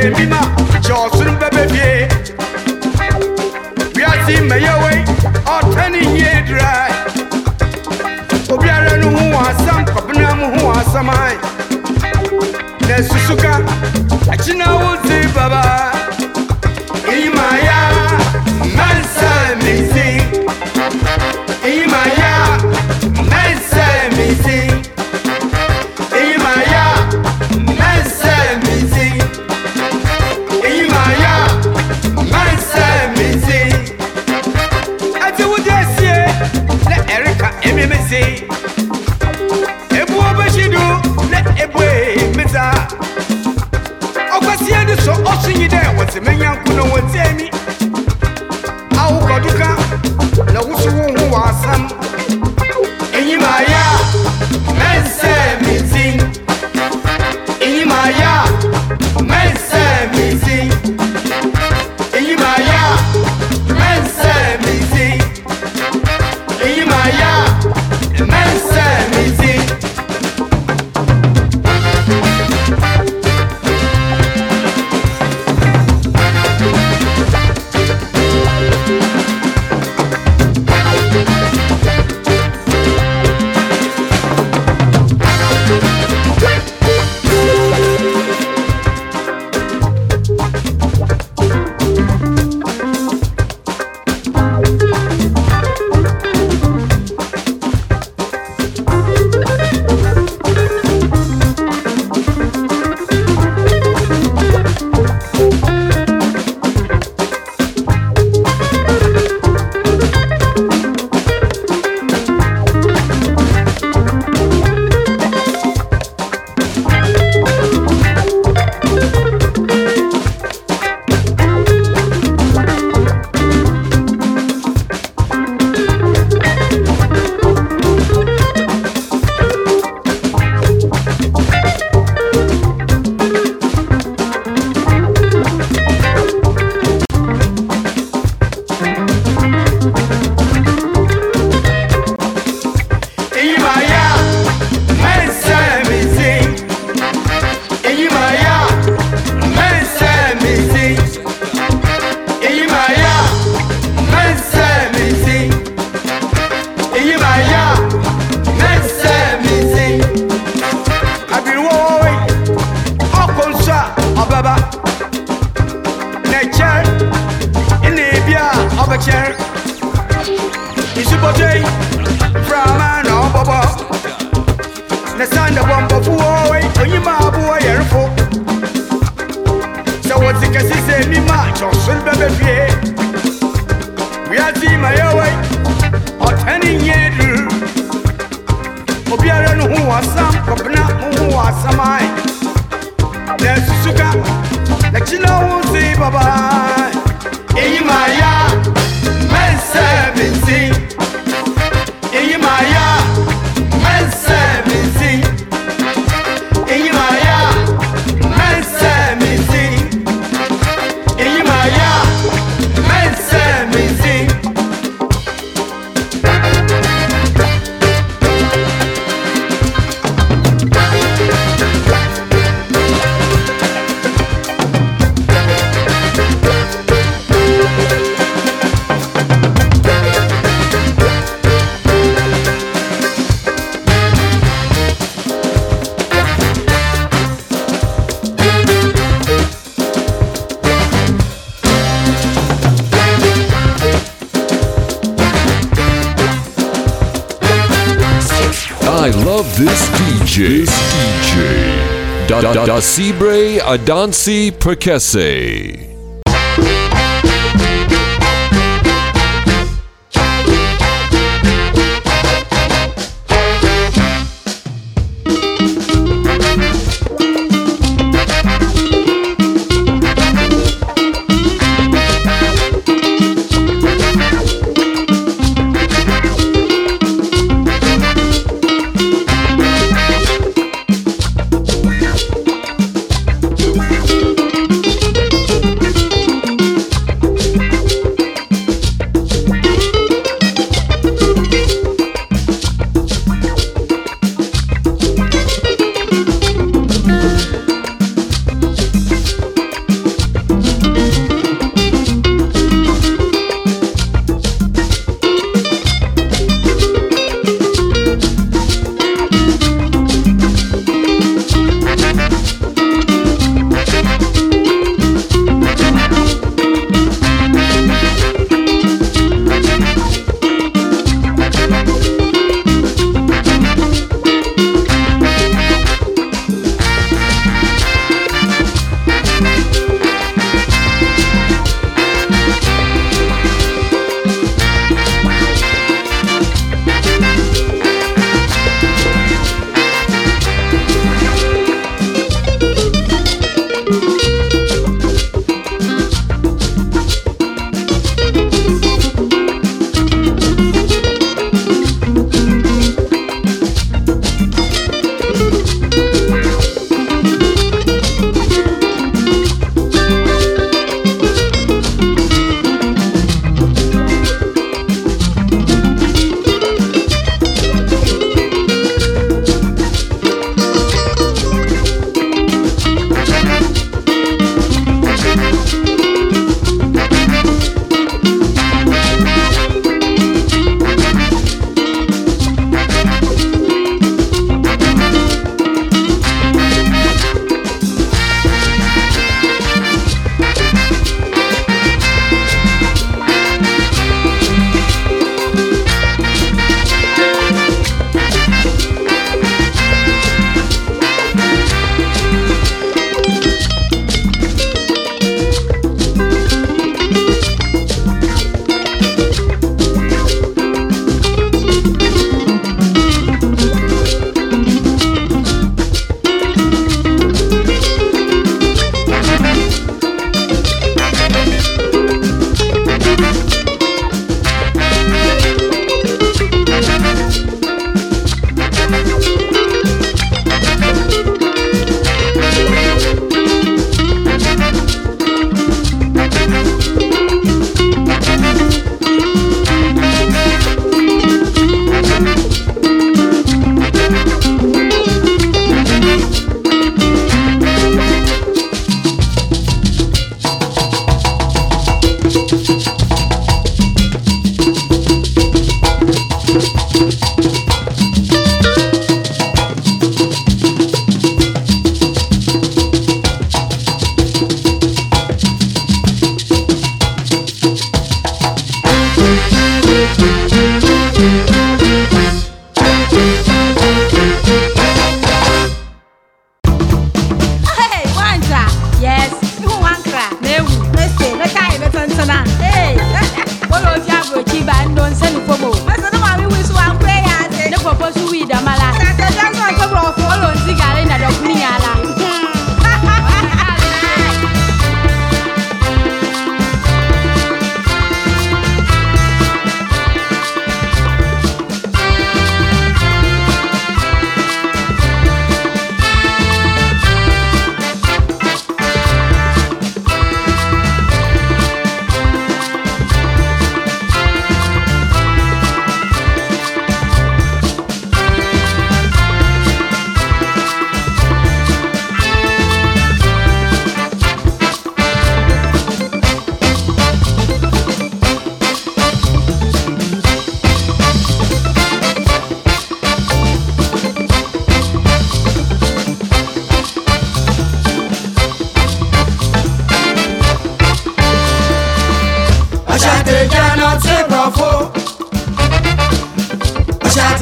de mi ma kyɛ ɔsoro bɛbɛ bie wiase mmɛyɛ wei ɔtɔ ne yie dura obiara no ho wɔ asam kɔbena mu ho wɔ asam ae na susuka akyina wo dee watching you there, what's the man Yankuno, what's any? I'll go to come. Now, what's your own who are some? Da Cibre Adansi Perkese.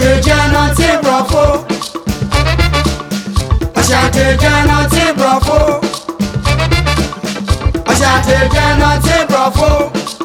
Ashadejana ti brofo. Ashadejana ti brofo. Ashadejana ti brofo.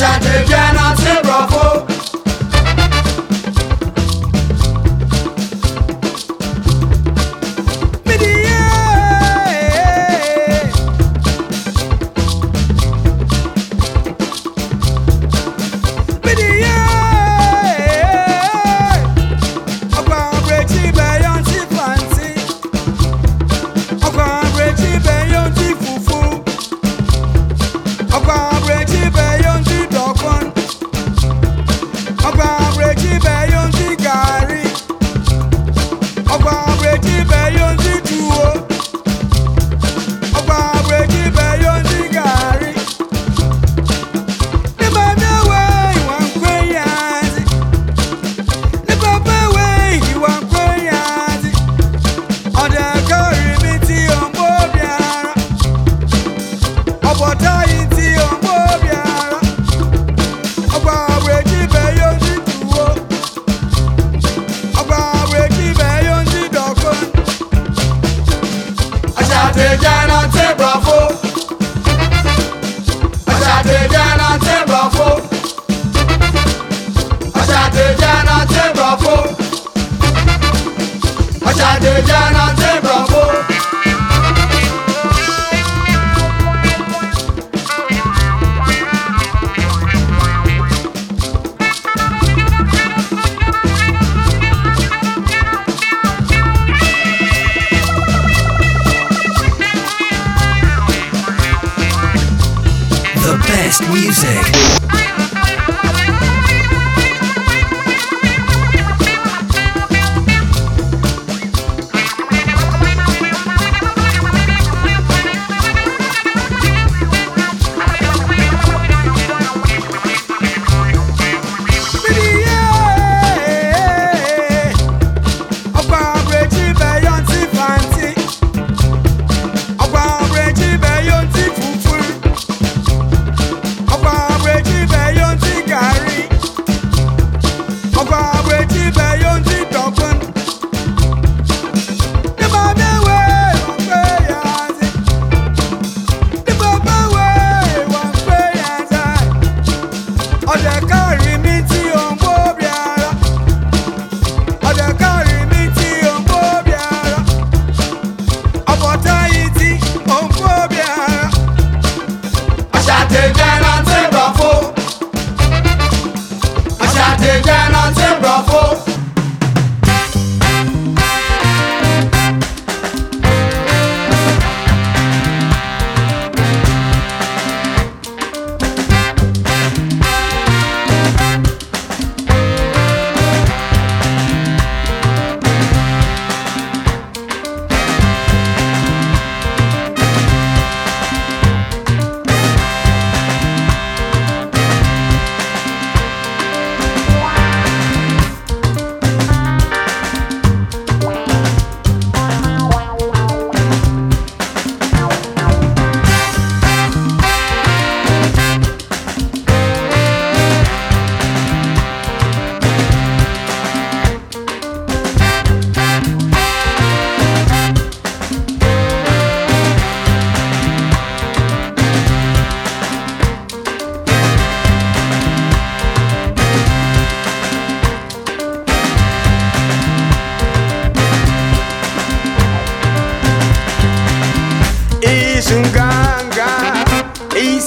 σαν και music.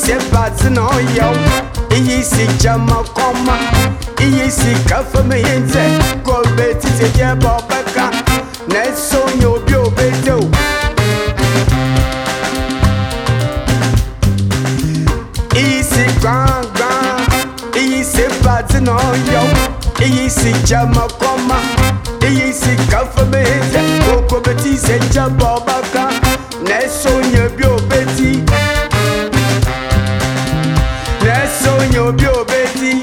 se bati na oyau iye si jama koma iye si kafa mi yente gobe titi je bo beka na eso nye obi obete o iyi si gbangba iyi si bati na oyau iyi si jama koma iye si kafa mi yente gobe titi je bo beka na eso nye obi obete when you're pure, baby.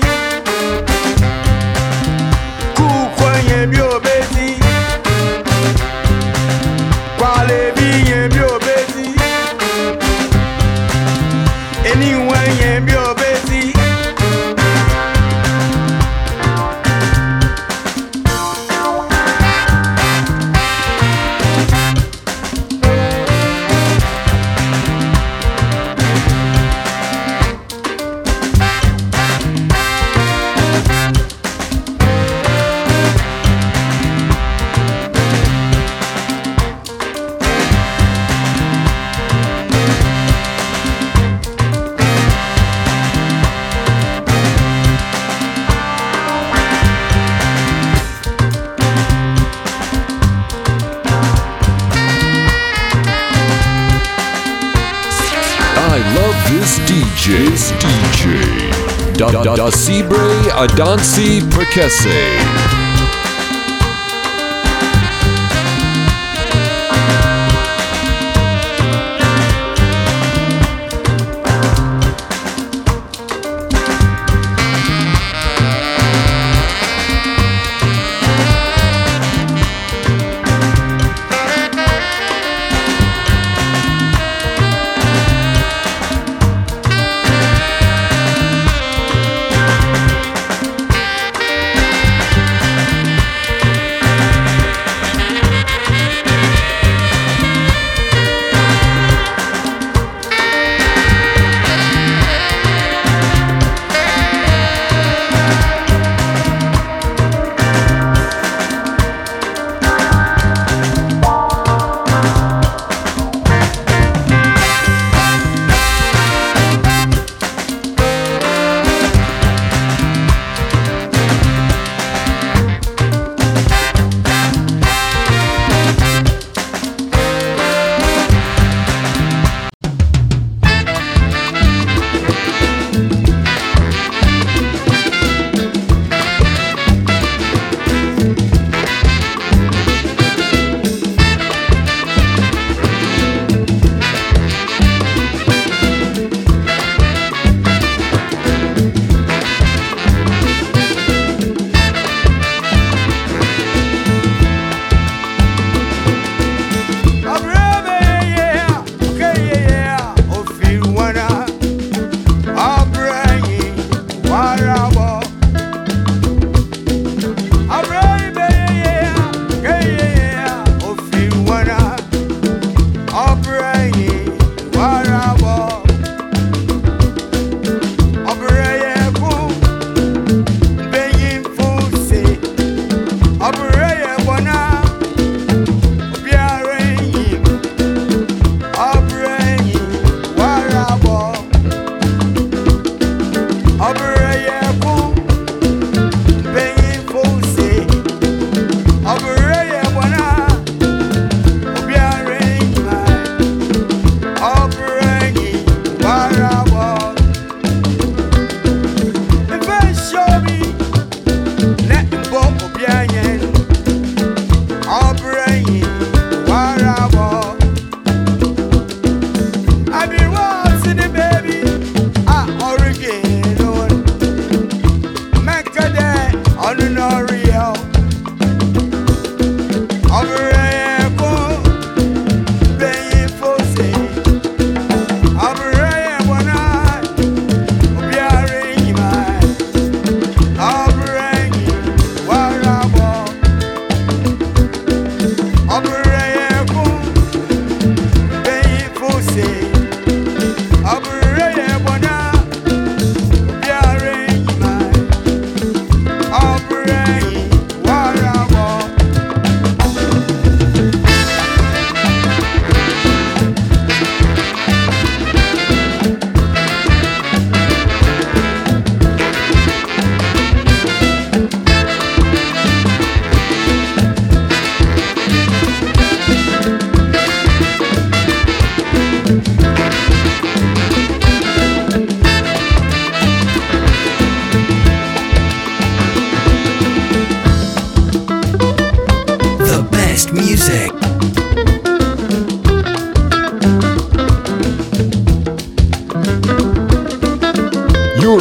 This DJ, is DJ, da da da Sibre Adansi Perkese.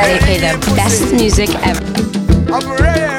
they play the best music ever.